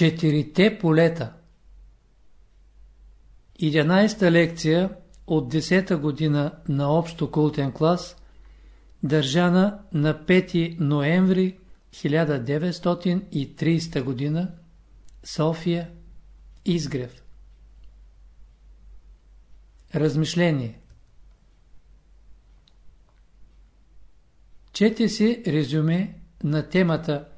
Четирите полета 11-та лекция от 10-та година на общо култен клас, държана на 5 ноември 1930 година, София, Изгрев. Размишление Чете се резюме на темата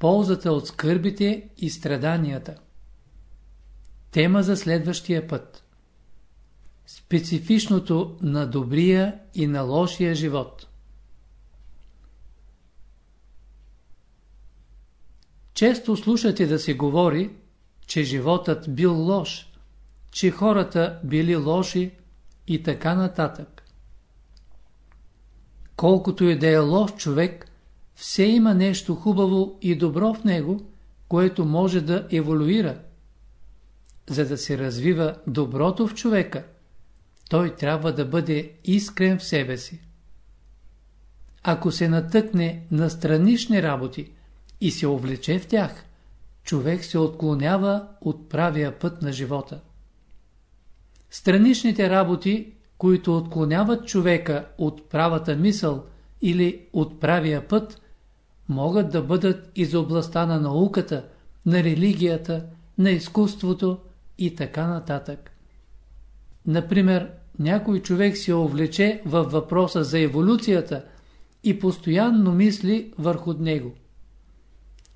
Ползата от скърбите и страданията. Тема за следващия път. Специфичното на добрия и на лошия живот. Често слушате да се говори, че животът бил лош, че хората били лоши и така нататък. Колкото и да е лош човек, все има нещо хубаво и добро в него, което може да еволюира. За да се развива доброто в човека, той трябва да бъде искрен в себе си. Ако се натъкне на странични работи и се увлече в тях, човек се отклонява от правия път на живота. Страничните работи, които отклоняват човека от правата мисъл или от правия път, могат да бъдат из областта на науката, на религията, на изкуството и така нататък. Например, някой човек се увлече във въпроса за еволюцията и постоянно мисли върху него.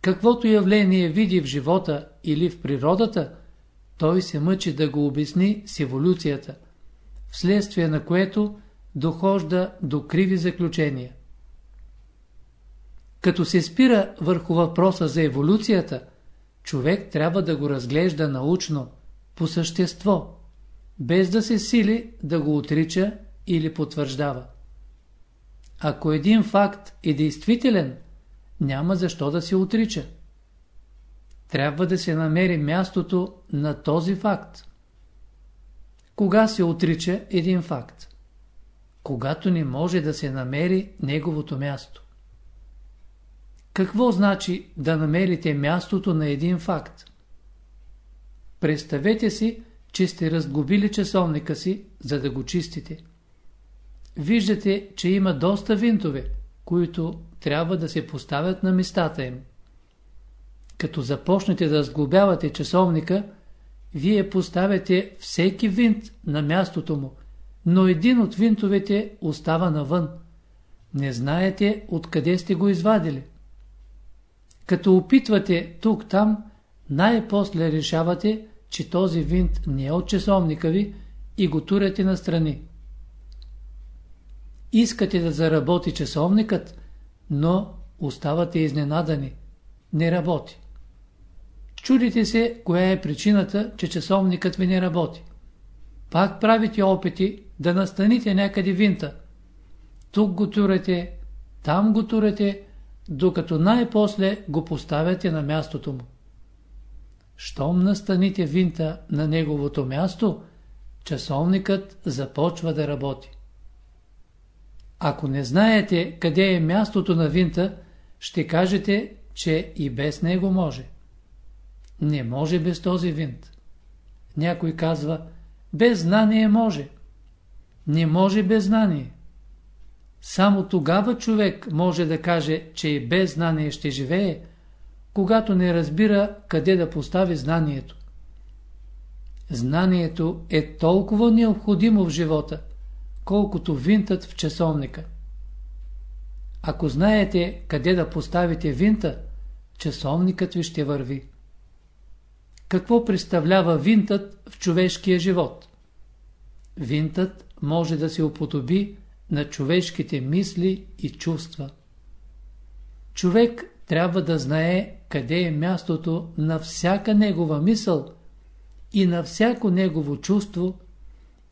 Каквото явление види в живота или в природата, той се мъчи да го обясни с еволюцията, вследствие на което дохожда до криви заключения. Като се спира върху въпроса за еволюцията, човек трябва да го разглежда научно, по същество, без да се сили да го отрича или потвърждава. Ако един факт е действителен, няма защо да се отрича. Трябва да се намери мястото на този факт. Кога се отрича един факт? Когато не може да се намери неговото място. Какво значи да намерите мястото на един факт? Представете си, че сте разглобили часовника си, за да го чистите. Виждате, че има доста винтове, които трябва да се поставят на местата им. Като започнете да сглобявате часовника, вие поставяте всеки винт на мястото му, но един от винтовете остава навън. Не знаете откъде сте го извадили. Като опитвате тук-там, най-после решавате, че този винт не е от часовника ви и го туряте настрани. Искате да заработи часовникът, но оставате изненадани. Не работи. Чудите се, коя е причината, че часовникът ви не работи. Пак правите опити да настаните някъде винта. Тук го турете, там го турете, докато най-после го поставяте на мястото му. Щом настаните винта на неговото място, часовникът започва да работи. Ако не знаете къде е мястото на винта, ще кажете, че и без него може. Не може без този винт. Някой казва, без знание може. Не може без знание. Само тогава човек може да каже, че без знание ще живее, когато не разбира къде да постави знанието. Знанието е толкова необходимо в живота, колкото винтът в часовника. Ако знаете къде да поставите винта, часовникът ви ще върви. Какво представлява винтът в човешкия живот? Винтът може да се уподоби на човешките мисли и чувства. Човек трябва да знае къде е мястото на всяка негова мисъл и на всяко негово чувство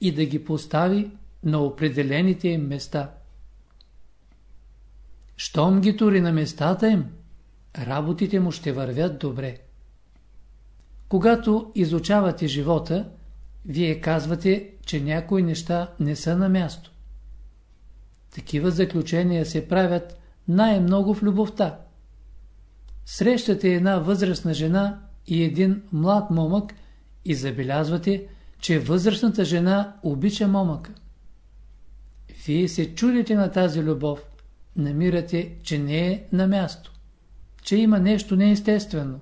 и да ги постави на определените им места. Щом ги тури на местата им, работите му ще вървят добре. Когато изучавате живота, вие казвате, че някои неща не са на място. Такива заключения се правят най-много в любовта. Срещате една възрастна жена и един млад момък и забелязвате, че възрастната жена обича момъка. Вие се чудите на тази любов, намирате, че не е на място, че има нещо неестествено.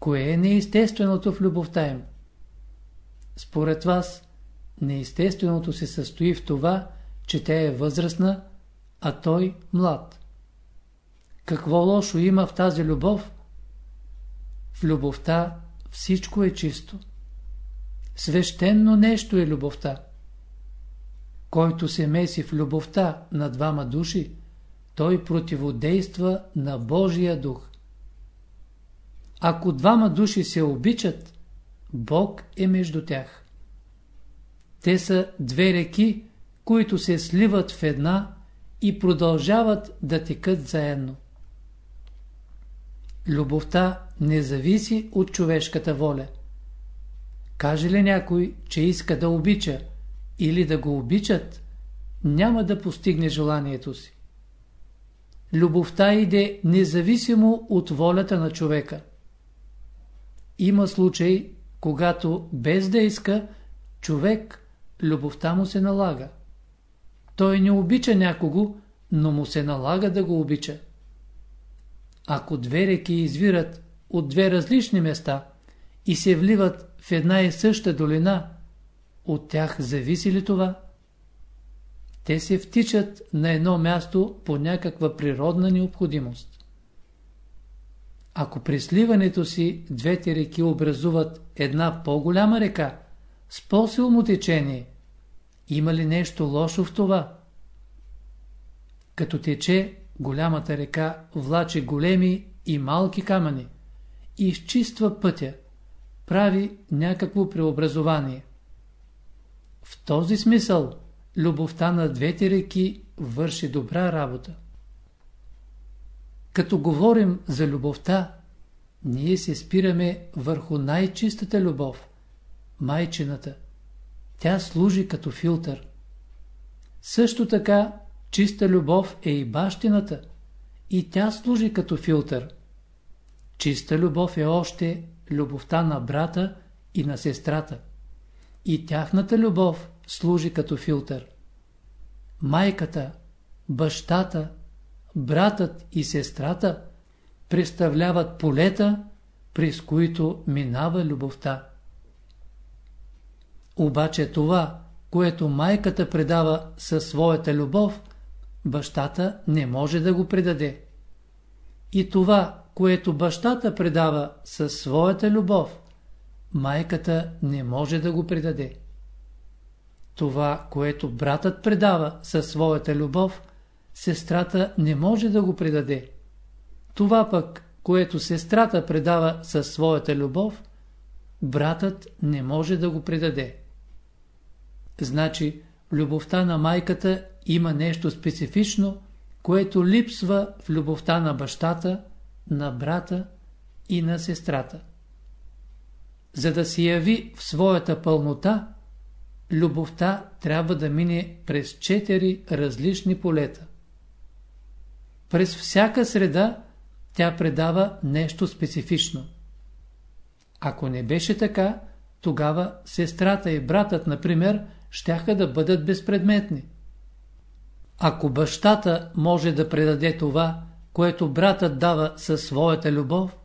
Кое е неестественото в любовта им? Според вас, неестественото се състои в това, че тя е възрастна, а той млад. Какво лошо има в тази любов? В любовта всичко е чисто. Свещено нещо е любовта. Който се меси в любовта на двама души, той противодейства на Божия дух. Ако двама души се обичат, Бог е между тях. Те са две реки, които се сливат в една и продължават да текат заедно. Любовта не зависи от човешката воля. Каже ли някой, че иска да обича или да го обичат, няма да постигне желанието си. Любовта иде независимо от волята на човека. Има случай, когато без да иска, човек, любовта му се налага. Той не обича някого, но му се налага да го обича. Ако две реки извират от две различни места и се вливат в една и съща долина, от тях зависи ли това? Те се втичат на едно място по някаква природна необходимост. Ако при сливането си двете реки образуват една по-голяма река с по-силно течение, има ли нещо лошо в това? Като тече, голямата река влаче големи и малки камъни, изчиства пътя, прави някакво преобразование. В този смисъл любовта на двете реки върши добра работа. Като говорим за любовта, ние се спираме върху най-чистата любов, майчината. Тя служи като филтър. Също така, чиста любов е и бащината, и тя служи като филтър. Чиста любов е още любовта на брата и на сестрата. И тяхната любов служи като филтър. Майката, бащата, братът и сестрата представляват полета, през които минава любовта. Обаче това, което майката предава със своята любов, бащата не може да го предаде. И това, което бащата предава със своята любов, майката не може да го предаде. Това, което братът предава със своята любов, сестрата не може да го предаде. Това пък, което сестрата предава със своята любов, братът не може да го предаде. Значи, любовта на майката има нещо специфично, което липсва в любовта на бащата, на брата и на сестрата. За да се яви в своята пълнота, любовта трябва да мине през четири различни полета. През всяка среда тя предава нещо специфично. Ако не беше така, тогава сестрата и братът, например, щяха да бъдат безпредметни. Ако бащата може да предаде това, което братът дава със своята любов,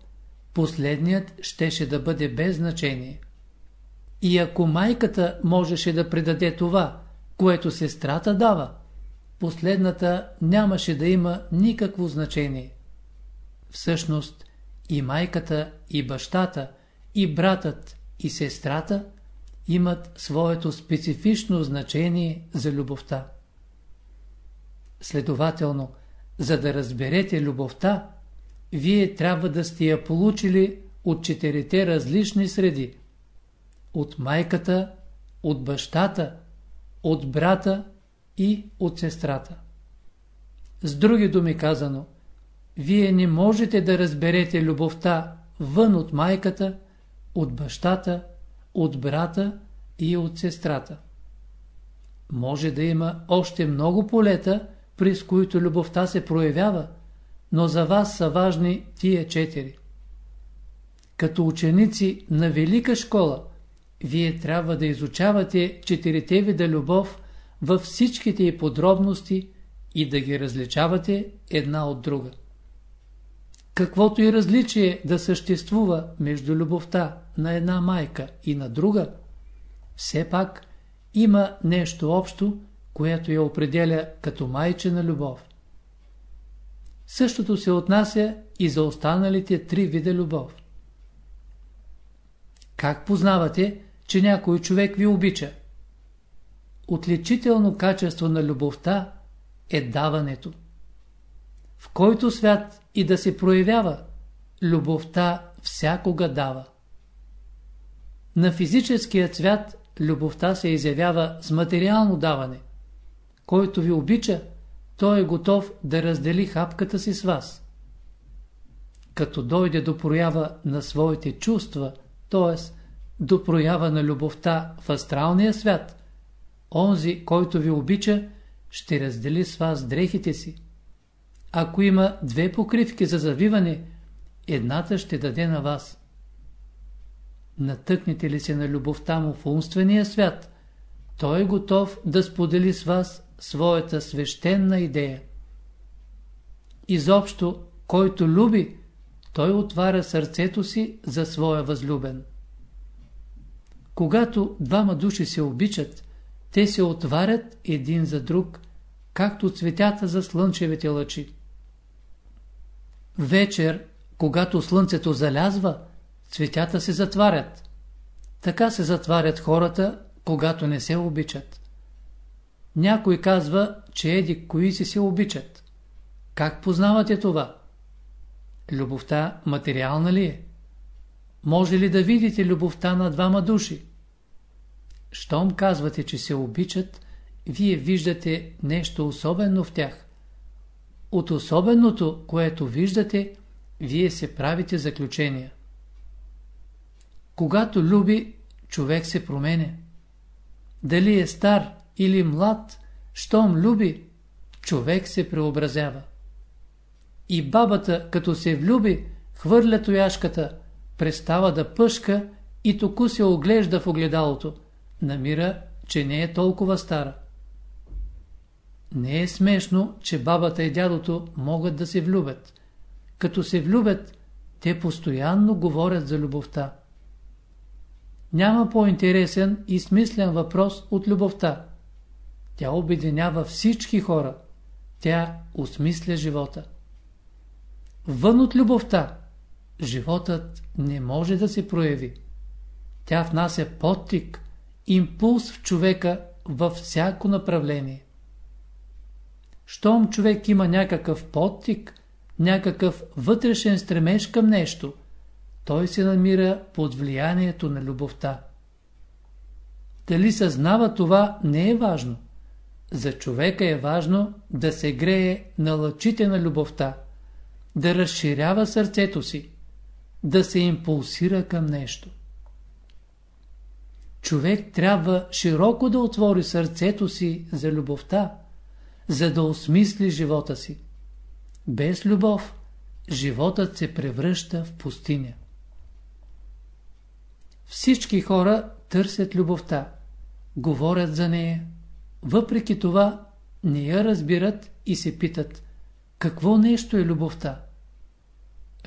последният щеше да бъде без значение. И ако майката можеше да предаде това, което сестрата дава, последната нямаше да има никакво значение. Всъщност и майката, и бащата, и братът, и сестрата имат своето специфично значение за любовта. Следователно, за да разберете любовта, вие трябва да сте я получили от четирите различни среди. От майката, от бащата, от брата и от сестрата. С други думи казано, вие не можете да разберете любовта вън от майката, от бащата, от брата и от сестрата. Може да има още много полета, през които любовта се проявява, но за вас са важни тия четири. Като ученици на велика школа, вие трябва да изучавате четирите вида любов във всичките й подробности и да ги различавате една от друга. Каквото и различие да съществува между любовта на една майка и на друга, все пак има нещо общо, което я определя като майчена любов. Същото се отнася и за останалите три вида любов. Как познавате, че някой човек ви обича? Отличително качество на любовта е даването. В който свят и да се проявява, любовта всякога дава. На физическия свят любовта се изявява с материално даване. Който ви обича, той е готов да раздели хапката си с вас. Като дойде до проява на своите чувства, т.е. до проява на любовта в астралния свят, онзи, който ви обича, ще раздели с вас дрехите си. Ако има две покривки за завиване, едната ще даде на вас. Натъкнете ли се на любовта му в умствения свят, той е готов да сподели с вас своята свещена идея. Изобщо, който люби, той отваря сърцето си за своя възлюбен. Когато двама души се обичат, те се отварят един за друг, както цветята за слънчевите лъчи. Вечер, когато слънцето залязва, цветята се затварят. Така се затварят хората, когато не се обичат. Някой казва, че еди кои си се обичат. Как познавате това? Любовта материална ли е? Може ли да видите любовта на двама души? Щом казвате, че се обичат, вие виждате нещо особено в тях. От особеното, което виждате, вие се правите заключения. Когато люби, човек се променя. Дали е стар или млад, щом люби, човек се преобразява. И бабата, като се влюби, хвърля тояшката, престава да пъшка и току се оглежда в огледалото. Намира, че не е толкова стара. Не е смешно, че бабата и дядото могат да се влюбят. Като се влюбят, те постоянно говорят за любовта. Няма по-интересен и смислен въпрос от любовта. Тя обединява всички хора. Тя осмисля живота. Вън от любовта, животът не може да се прояви. Тя внася подтик, импулс в човека във всяко направление. Щом човек има някакъв подтик, някакъв вътрешен стремеж към нещо, той се намира под влиянието на любовта. Дали съзнава това не е важно. За човека е важно да се грее на лъчите на любовта, да разширява сърцето си, да се импулсира към нещо. Човек трябва широко да отвори сърцето си за любовта, за да осмисли живота си. Без любов животът се превръща в пустиня. Всички хора търсят любовта, говорят за нея, въпреки това не я разбират и се питат какво нещо е любовта.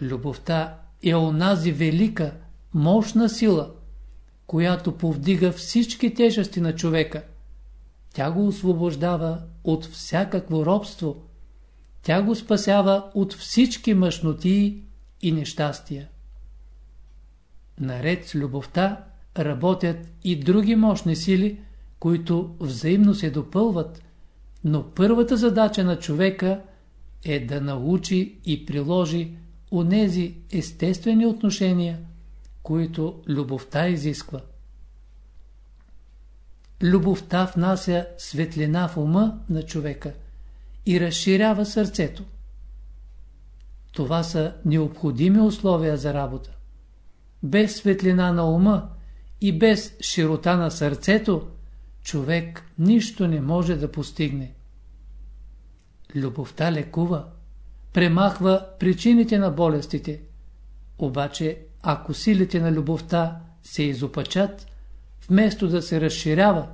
Любовта е онази велика, мощна сила, която повдига всички тежести на човека. Тя го освобождава от всякакво робство. Тя го спасява от всички мъжноти и нещастия. Наред с любовта работят и други мощни сили, които взаимно се допълват, но първата задача на човека е да научи и приложи онези естествени отношения, които любовта изисква. Любовта внася светлина в ума на човека и разширява сърцето. Това са необходими условия за работа. Без светлина на ума и без широта на сърцето, човек нищо не може да постигне. Любовта лекува, премахва причините на болестите, обаче ако силите на любовта се изопачат, вместо да се разширява,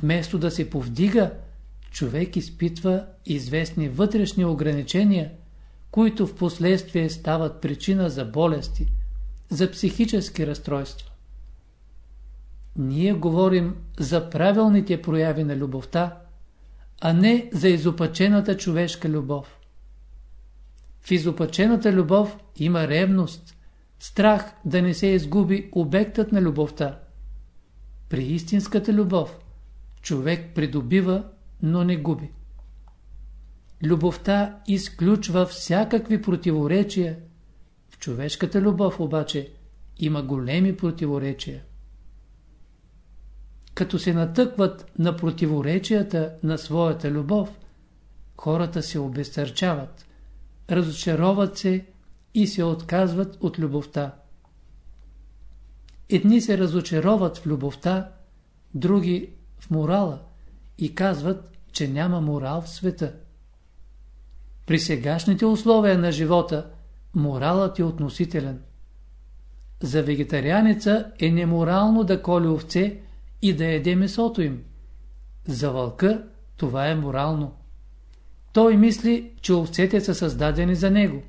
вместо да се повдига, човек изпитва известни вътрешни ограничения, които в последствие стават причина за болести, за психически разстройства. Ние говорим за правилните прояви на любовта, а не за изопачената човешка любов. В изопачената любов има ревност, страх да не се изгуби обектът на любовта. При истинската любов човек придобива, но не губи. Любовта изключва всякакви противоречия. В човешката любов обаче има големи противоречия. Като се натъкват на противоречията на своята любов, хората се обезсърчават, разочароват се и се отказват от любовта. Едни се разочароват в любовта, други в морала и казват, че няма морал в света. При сегашните условия на живота моралът е относителен. За вегетарианеца е неморално да коли овце и да еде месото им. За вълка това е морално. Той мисли, че овцете са създадени за него.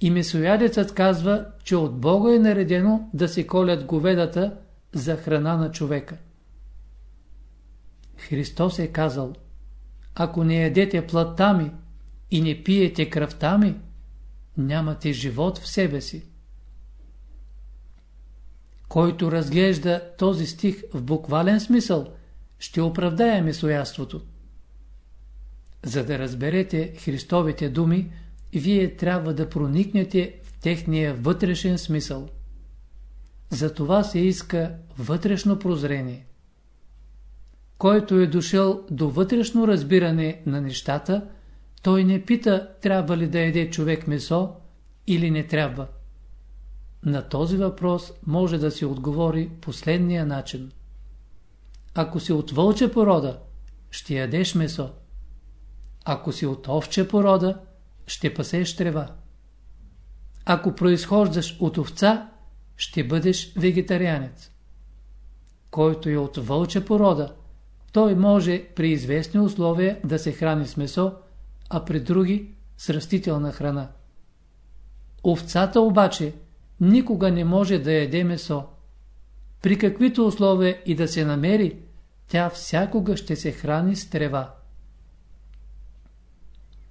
И месоядецът казва, че от Бога е наредено да се колят говедата за храна на човека. Христос е казал, ако не ядете плътта ми и не пиете кръвта ми, нямате живот в себе си. Който разглежда този стих в буквален смисъл, ще оправдае месояството. За да разберете Христовите думи, вие трябва да проникнете в техния вътрешен смисъл. За това се иска вътрешно прозрение. Който е дошъл до вътрешно разбиране на нещата, той не пита трябва ли да еде човек месо или не трябва. На този въпрос може да се отговори последния начин. Ако си от вълча порода, ще ядеш месо. Ако си от овча порода, ще пасеш трева. Ако произхождаш от овца, ще бъдеш вегетарианец. Който е от вълча порода, той може при известни условия да се храни с месо, а при други с растителна храна. Овцата обаче никога не може да яде месо. При каквито условия и да се намери, тя всякога ще се храни с трева.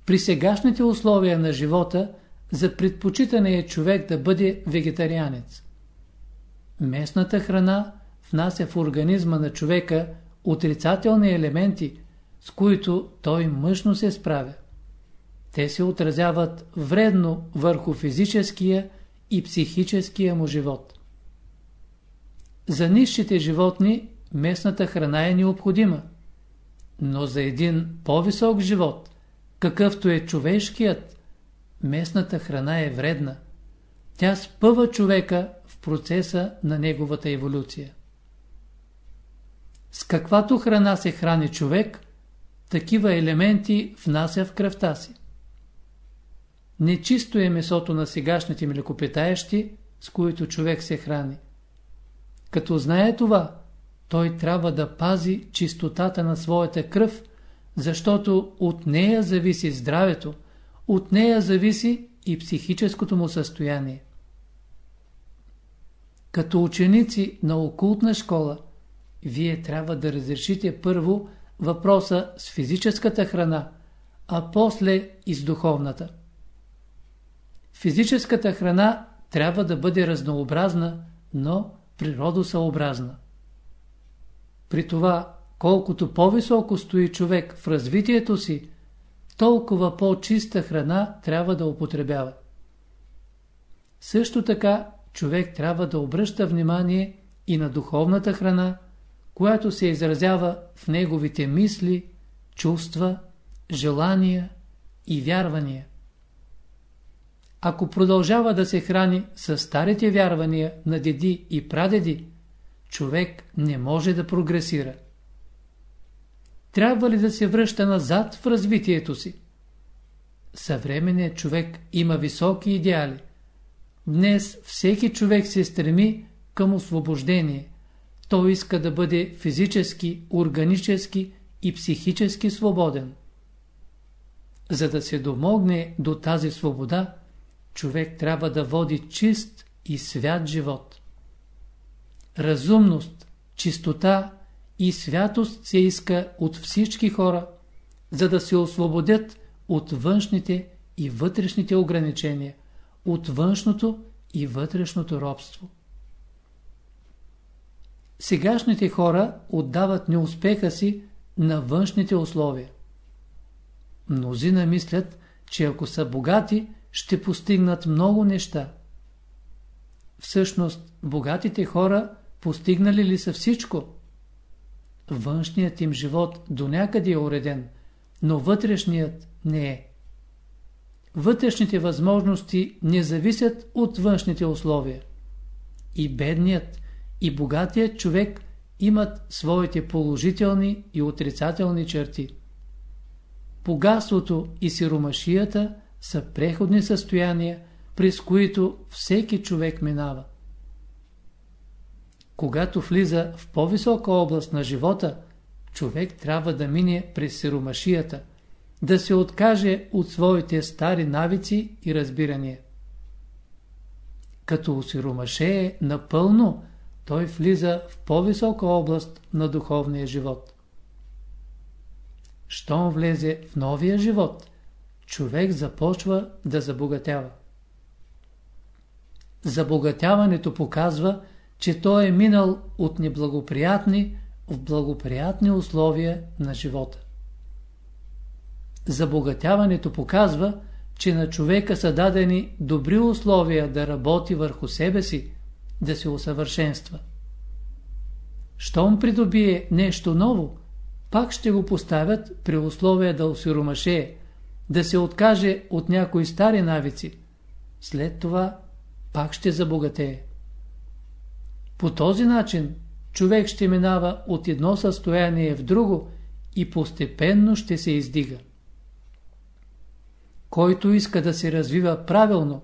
При сегашните условия на живота за предпочитане е човек да бъде вегетарианец. Местната храна внася в организма на човека отрицателни елементи, с които той мъжно се справя. Те се отразяват вредно върху физическия и психическия му живот. За нищите животни местната храна е необходима, но за един по-висок живот, какъвто е човешкият, местната храна е вредна. Тя спъва човека в процеса на неговата еволюция. С каквато храна се храни човек, такива елементи внася в кръвта си. Нечисто е месото на сегашните млекопитаещи, с които човек се храни. Като знае това, той трябва да пази чистотата на своята кръв, защото от нея зависи здравето, от нея зависи и психическото му състояние. Като ученици на окултна школа, вие трябва да разрешите първо въпроса с физическата храна, а после и с духовната. Физическата храна трябва да бъде разнообразна, но природосъобразна. При това, колкото по-високо стои човек в развитието си, толкова по-чиста храна трябва да употребява. Също така, човек трябва да обръща внимание и на духовната храна, която се изразява в неговите мисли, чувства, желания и вярвания. Ако продължава да се храни с старите вярвания на деди и прадеди, човек не може да прогресира. Трябва ли да се връща назад в развитието си? Съвременният човек има високи идеали. Днес всеки човек се стреми към освобождение. Той иска да бъде физически, органически и психически свободен. За да се домогне до тази свобода, човек трябва да води чист и свят живот. Разумност, чистота и святост се иска от всички хора, за да се освободят от външните и вътрешните ограничения, от външното и вътрешното робство. Сегашните хора отдават неуспеха си на външните условия. Мнозина мислят, че ако са богати, ще постигнат много неща. Всъщност, богатите хора постигнали ли са всичко? Външният им живот до някъде е уреден, но вътрешният не е. Вътрешните възможности не зависят от външните условия. И бедният, и богатият човек имат своите положителни и отрицателни черти. Погасото и сиромашията са преходни състояния, през които всеки човек минава. Когато влиза в по-висока област на живота, човек трябва да мине през сиромашията, да се откаже от своите стари навици и разбирания. Като усиромашее напълно, той влиза в по-висока област на духовния живот. Щом влезе в новия живот, човек започва да забогатява. Забогатяването показва, че той е минал от неблагоприятни в благоприятни условия на живота. Забогатяването показва, че на човека са дадени добри условия да работи върху себе си, да се усъвършенства. Щом придобие нещо ново, пак ще го поставят при условие да осиромаше, да се откаже от някои стари навици. След това пак ще забогатее. По този начин човек ще минава от едно състояние в друго и постепенно ще се издига. Който иска да се развива правилно,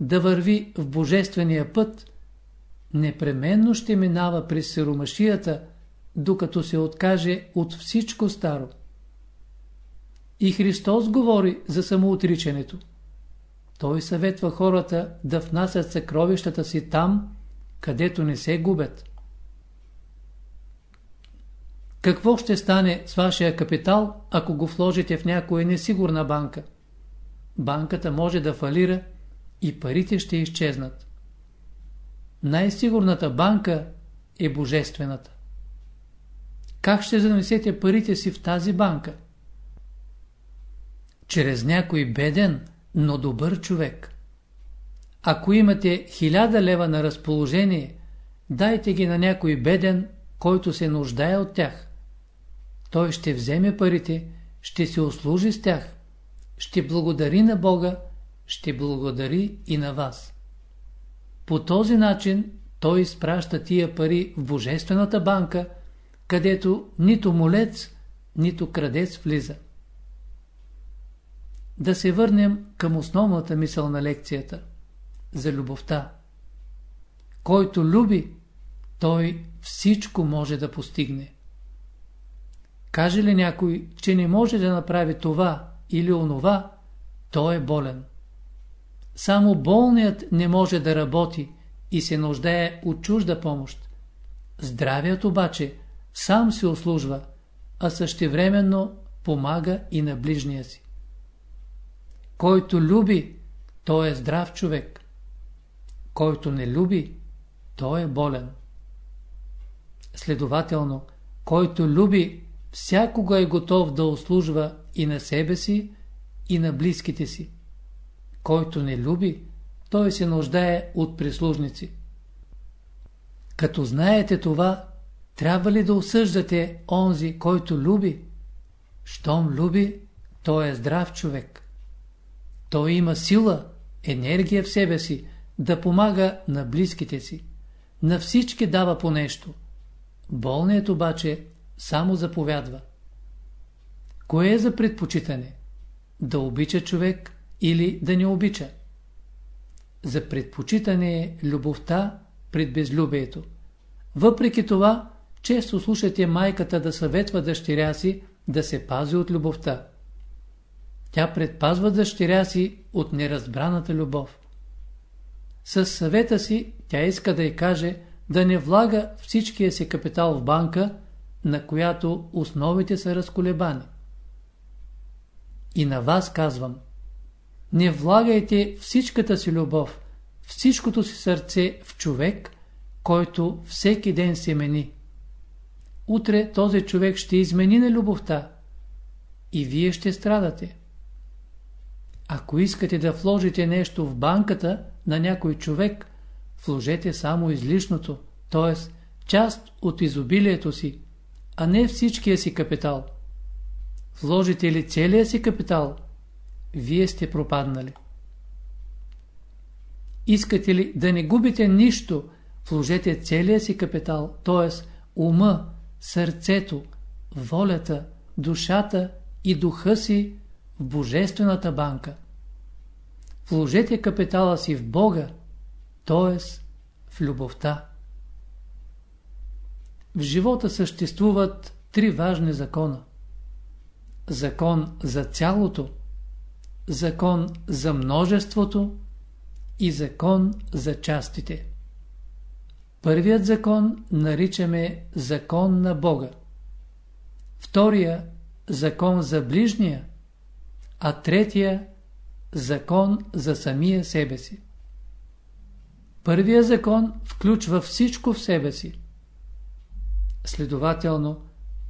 да върви в божествения път, непременно ще минава през сиромашията, докато се откаже от всичко старо. И Христос говори за самоотричането. Той съветва хората да внасят съкровищата си там, където не се губят. Какво ще стане с вашия капитал, ако го вложите в някоя несигурна банка? Банката може да фалира и парите ще изчезнат. Най-сигурната банка е божествената. Как ще занесете парите си в тази банка? Чрез някой беден, но добър човек. Ако имате хиляда лева на разположение, дайте ги на някой беден, който се нуждае от тях. Той ще вземе парите, ще се услужи с тях, ще благодари на Бога, ще благодари и на вас. По този начин той изпраща тия пари в Божествената банка, където нито молец, нито крадец влиза. Да се върнем към основната мисъл на лекцията – за любовта. Който люби, той всичко може да постигне. Каже ли някой, че не може да направи това или онова, той е болен. Само болният не може да работи и се нуждае от чужда помощ. Здравият обаче сам се услужва, а същевременно помага и на ближния си. Който люби, той е здрав човек. Който не люби, той е болен. Следователно, който люби, всякога е готов да услужва и на себе си, и на близките си. Който не люби, той се нуждае от прислужници. Като знаете това, трябва ли да осъждате онзи, който люби? Щом люби, той е здрав човек. Той има сила, енергия в себе си, да помага на близките си. На всички дава по нещо. Болният обаче само заповядва. Кое е за предпочитане? Да обича човек или да не обича? за предпочитане любовта пред безлюбието. Въпреки това, често слушате майката да съветва дъщеря си да се пази от любовта. Тя предпазва дъщеря си от неразбраната любов. С съвета си тя иска да й каже да не влага всичкия си капитал в банка, на която основите са разколебани. И на вас казвам, не влагайте всичката си любов, всичкото си сърце в човек, който всеки ден се мени. Утре този човек ще измени на любовта и вие ще страдате. Ако искате да вложите нещо в банката на някой човек, вложете само излишното, т.е. част от изобилието си, а не всичкия си капитал. Вложите ли целия си капитал, вие сте пропаднали. Искате ли да не губите нищо, вложете целия си капитал, т.е. ума, сърцето, волята, душата и духа си Божествената банка. Вложете капитала си в Бога, т.е. в любовта. В живота съществуват три важни закона. Закон за цялото, закон за множеството и закон за частите. Първият закон наричаме закон на Бога. Втория – закон за ближния, а третия – закон за самия себе си. Първият закон включва всичко в себе си. Следователно,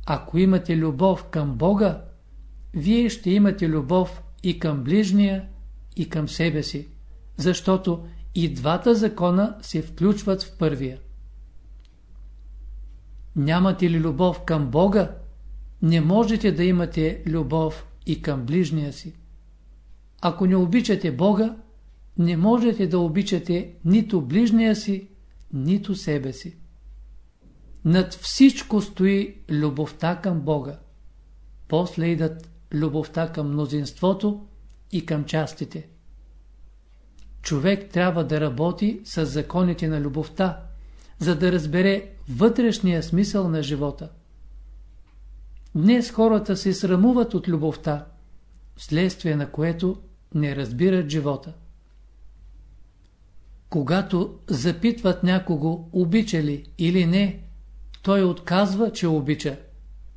ако имате любов към Бога, вие ще имате любов и към ближния, и към себе си, защото и двата закона се включват в първия. Нямате ли любов към Бога, не можете да имате любов и към ближния си. Ако не обичате Бога, не можете да обичате нито ближния си, нито себе си. Над всичко стои любовта към Бога. После идат любовта към мнозинството и към частите. Човек трябва да работи с законите на любовта, за да разбере вътрешния смисъл на живота. Днес хората се срамуват от любовта, вследствие на което не разбират живота. Когато запитват някого обича ли или не, той отказва, че обича.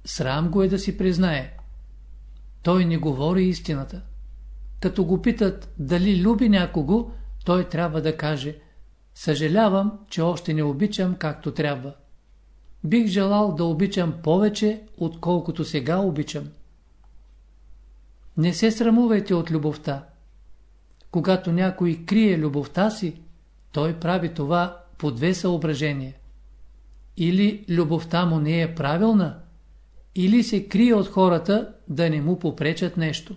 Срам го е да си признае. Той не говори истината. Като го питат дали люби някого, той трябва да каже Съжалявам, че още не обичам както трябва. Бих желал да обичам повече, отколкото сега обичам. Не се срамувайте от любовта. Когато някой крие любовта си, той прави това по две съображения. Или любовта му не е правилна, или се крие от хората да не му попречат нещо.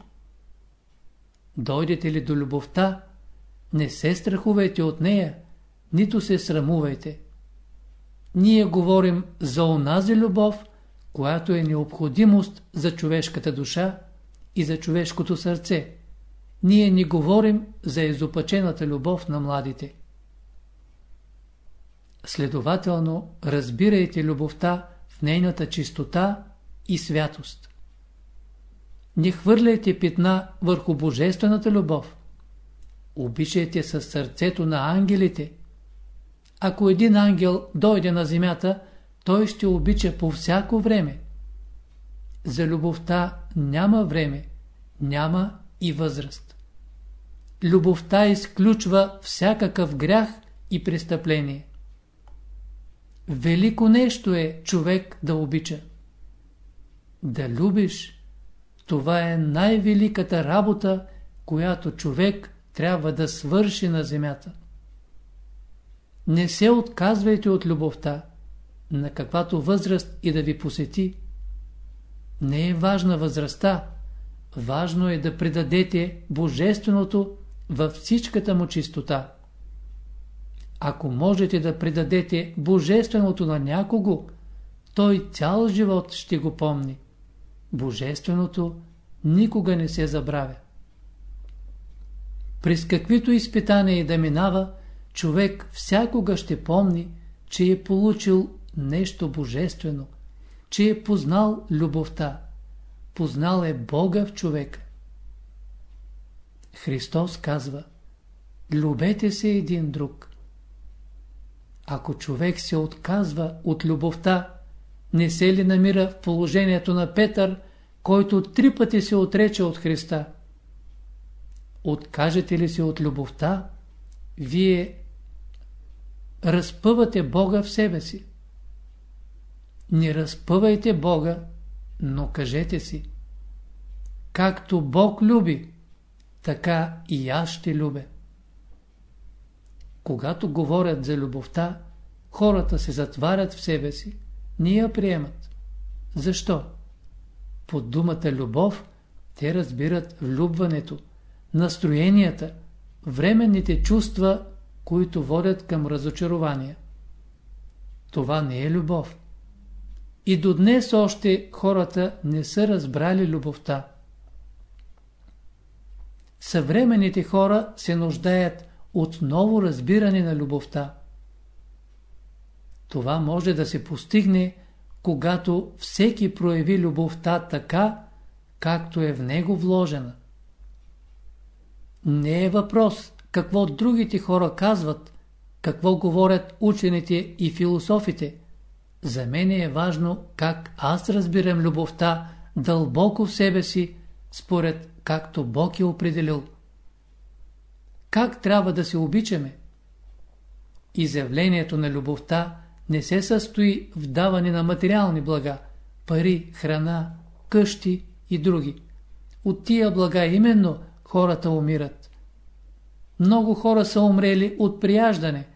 Дойдете ли до любовта, не се страхувайте от нея, нито се срамувайте. Ние говорим за онази любов, която е необходимост за човешката душа и за човешкото сърце. Ние не говорим за изопачената любов на младите. Следователно, разбирайте любовта в нейната чистота и святост. Не хвърляйте питна върху божествената любов. Обичайте със сърцето на ангелите. Ако един ангел дойде на земята, той ще обича по всяко време. За любовта няма време, няма и възраст. Любовта изключва всякакъв грях и престъпление. Велико нещо е човек да обича. Да любиш, това е най-великата работа, която човек трябва да свърши на земята. Не се отказвайте от любовта, на каквато възраст и да ви посети. Не е важна възрастта, важно е да предадете Божественото във всичката му чистота. Ако можете да предадете Божественото на някого, той цял живот ще го помни. Божественото никога не се забравя. През каквито изпитания и да минава, човек всякога ще помни, че е получил нещо божествено, че е познал любовта, познал е Бога в човека. Христос казва, любете се един друг. Ако човек се отказва от любовта, не се ли намира в положението на Петър, който три пъти се отрече от Христа? Откажете ли се от любовта, вие разпъвате Бога в себе си. Не разпъвайте Бога, но кажете си. Както Бог люби, така и аз ще любя. Когато говорят за любовта, хората се затварят в себе си, не я приемат. Защо? Под думата любов те разбират влюбването, настроенията, временните чувства, които водят към разочарование. Това не е любов. И до днес още хората не са разбрали любовта. Съвременните хора се нуждаят от ново разбиране на любовта. Това може да се постигне, когато всеки прояви любовта така, както е в него вложена. Не е въпрос какво другите хора казват, какво говорят учените и философите. За мен е важно как аз разбирам любовта дълбоко в себе си, според както Бог е определил. Как трябва да се обичаме? Изявлението на любовта не се състои в даване на материални блага, пари, храна, къщи и други. От тия блага именно хората умират. Много хора са умрели от прияждане,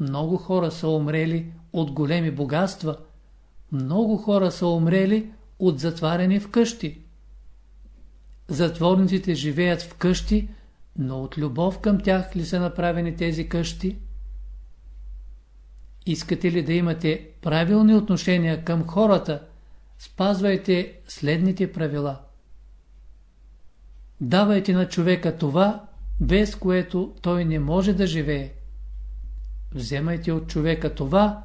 много хора са умрели от големи богатства, много хора са умрели от затваряне в къщи. Затворниците живеят в къщи, но от любов към тях ли са направени тези къщи? Искате ли да имате правилни отношения към хората, спазвайте следните правила. Давайте на човека това, без което той не може да живее. Вземайте от човека това,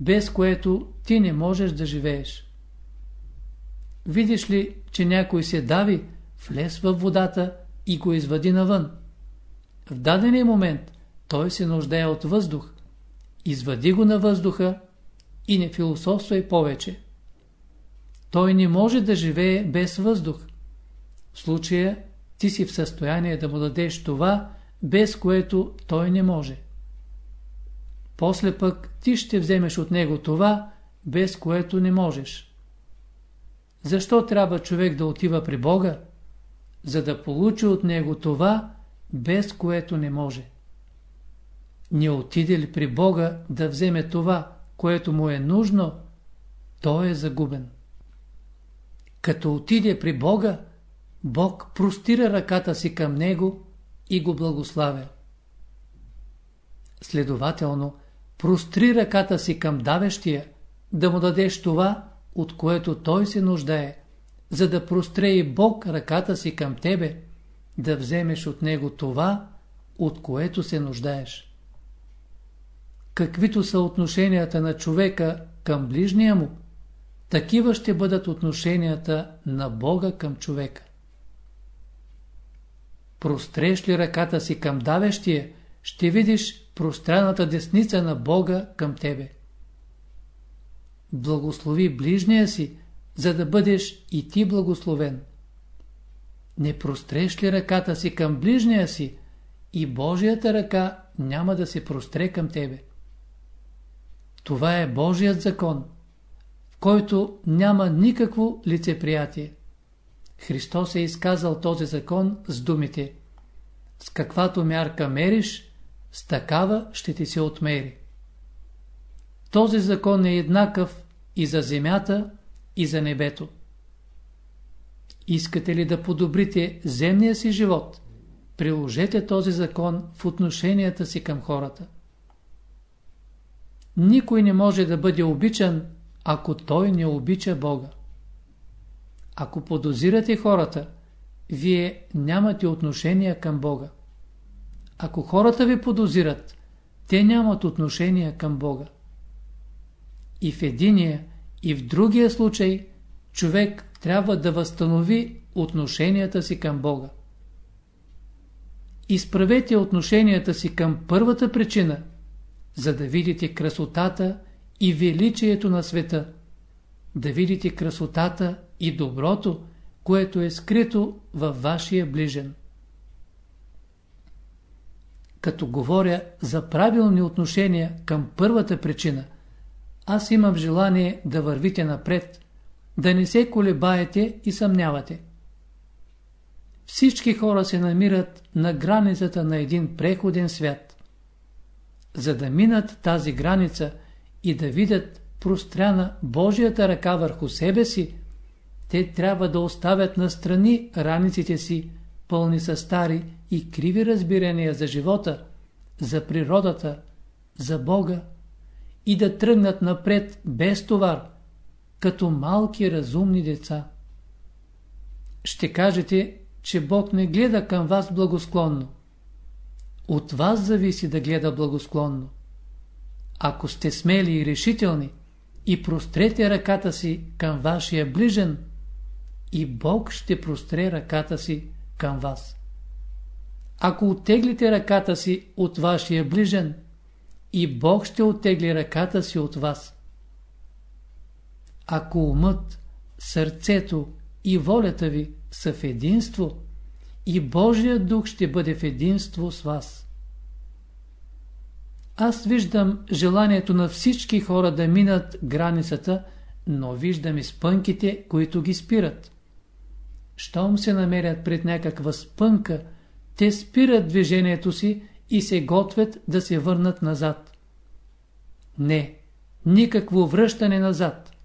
без което ти не можеш да живееш. Видиш ли, че някой се дави, влез във водата и го извади навън. В дадения момент той се нуждае от въздух. Извади го на въздуха и не философствай повече. Той не може да живее без въздух. В случая ти си в състояние да му дадеш това, без което той не може. После пък ти ще вземеш от него това, без което не можеш. Защо трябва човек да отива при Бога? За да получи от него това, без което не може. Не отиде ли при Бога да вземе това, което му е нужно, той е загубен. Като отиде при Бога, Бог простира ръката си към него и го благославя. Следователно, простри ръката си към давещия, да му дадеш това, от което той се нуждае, за да простре и Бог ръката си към тебе, да вземеш от него това, от което се нуждаеш. Каквито са отношенията на човека към ближния му, такива ще бъдат отношенията на Бога към човека. Простреш ли ръката си към давещия, ще видиш пространната десница на Бога към тебе. Благослови ближния си, за да бъдеш и ти благословен. Не простреш ли ръката си към ближния си, и Божията ръка няма да се простре към тебе. Това е Божият закон, в който няма никакво лицеприятие. Христос е изказал този закон с думите С каквато мярка мериш, с такава ще ти се отмери. Този закон е еднакъв и за земята, и за небето. Искате ли да подобрите земния си живот? Приложете този закон в отношенията си към хората. Никой не може да бъде обичан, ако той не обича Бога. Ако подозирате хората, вие нямате отношения към Бога. Ако хората ви подозират, те нямат отношение към Бога. И в единия, и в другия случай, човек трябва да възстанови отношенията си към Бога. Изправете отношенията си към първата причина, за да видите красотата и величието на света, да видите красотата и доброто, което е скрито във вашия ближен. Като говоря за правилни отношения към първата причина, аз имам желание да вървите напред, да не се колебаете и съмнявате. Всички хора се намират на границата на един преходен свят. За да минат тази граница и да видят простряна Божията ръка върху себе си, те трябва да оставят настрани раниците си, пълни са стари и криви разбирания за живота, за природата, за Бога и да тръгнат напред без товар, като малки разумни деца. Ще кажете, че Бог не гледа към вас благосклонно. От вас зависи да гледа благосклонно. Ако сте смели и решителни и прострете ръката си към вашия ближен, и Бог ще простре ръката си към вас. Ако оттеглите ръката си от вашия ближен, и Бог ще оттегли ръката си от вас. Ако умът, сърцето и волята ви са в единство, и Божия дух ще бъде в единство с вас. Аз виждам желанието на всички хора да минат границата, но виждам и спънките, които ги спират. Щом се намерят пред някаква спънка, те спират движението си и се готвят да се върнат назад. Не, никакво връщане назад.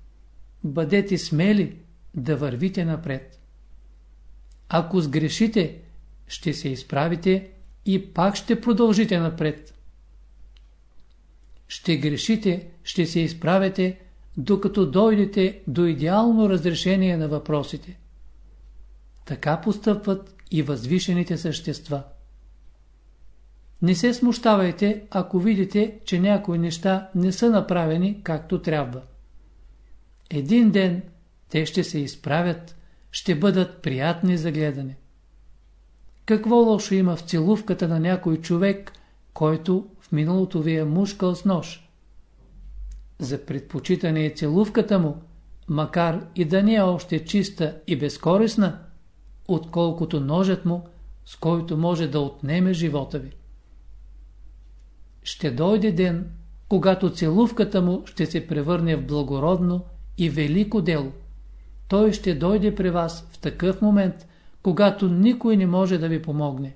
Бъдете смели да вървите напред. Ако сгрешите, ще се изправите и пак ще продължите напред. Ще грешите, ще се изправите, докато дойдете до идеално разрешение на въпросите. Така постъпват и възвишените същества. Не се смущавайте, ако видите, че някои неща не са направени както трябва. Един ден те ще се изправят, ще бъдат приятни за гледане. Какво лошо има в целувката на някой човек, който в миналото ви е мушкал с нож? За предпочитане е целувката му, макар и да не е още чиста и безкорисна, отколкото ножът му, с който може да отнеме живота ви. Ще дойде ден, когато целувката му ще се превърне в благородно и велико дело. Той ще дойде при вас в такъв момент, когато никой не може да ви помогне.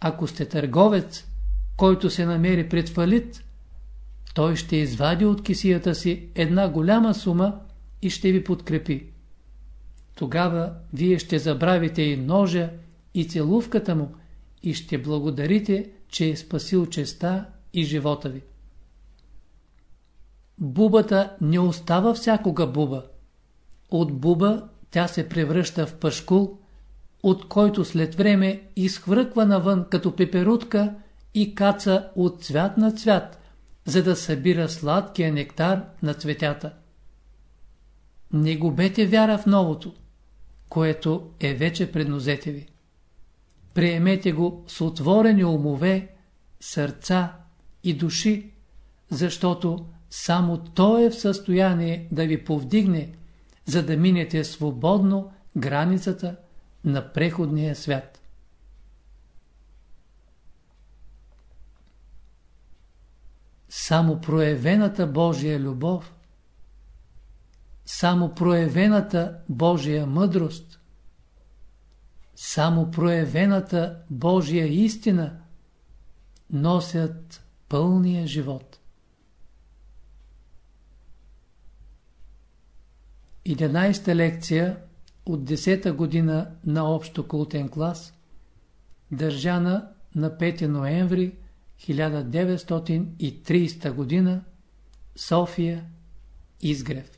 Ако сте търговец, който се намери пред фалит, той ще извади от кисията си една голяма сума и ще ви подкрепи. Тогава вие ще забравите и ножа, и целувката му и ще благодарите, че е спасил честа и живота ви. Бубата не остава всякога буба. От буба тя се превръща в пашкул, от който след време изхвърква навън като пеперутка и каца от цвят на цвят, за да събира сладкия нектар на цветята. Не губете вяра в новото което е вече пред нозете ви. Приемете го с отворени умове, сърца и души, защото само Той е в състояние да ви повдигне, за да минете свободно границата на преходния свят. Само проявената Божия любов само проявената Божия мъдрост, само проявената Божия истина носят пълния живот. 11 лекция от 10-та година на общо култен клас, държана на 5 ноември 1930 година, София, Изгрев.